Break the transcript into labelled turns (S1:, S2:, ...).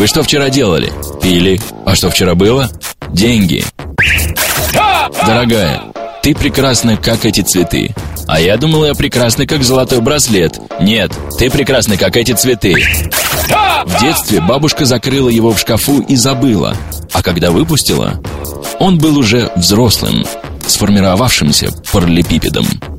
S1: Вы что вчера делали? Пили. А что вчера было? Деньги. Дорогая, ты прекрасна, как эти цветы. А я думала, я прекрасна, как золотой браслет. Нет, ты прекрасна, как эти цветы. В детстве бабушка закрыла его в шкафу и забыла. А когда выпустила, он был уже взрослым, сформировавшимся параллелепипедом.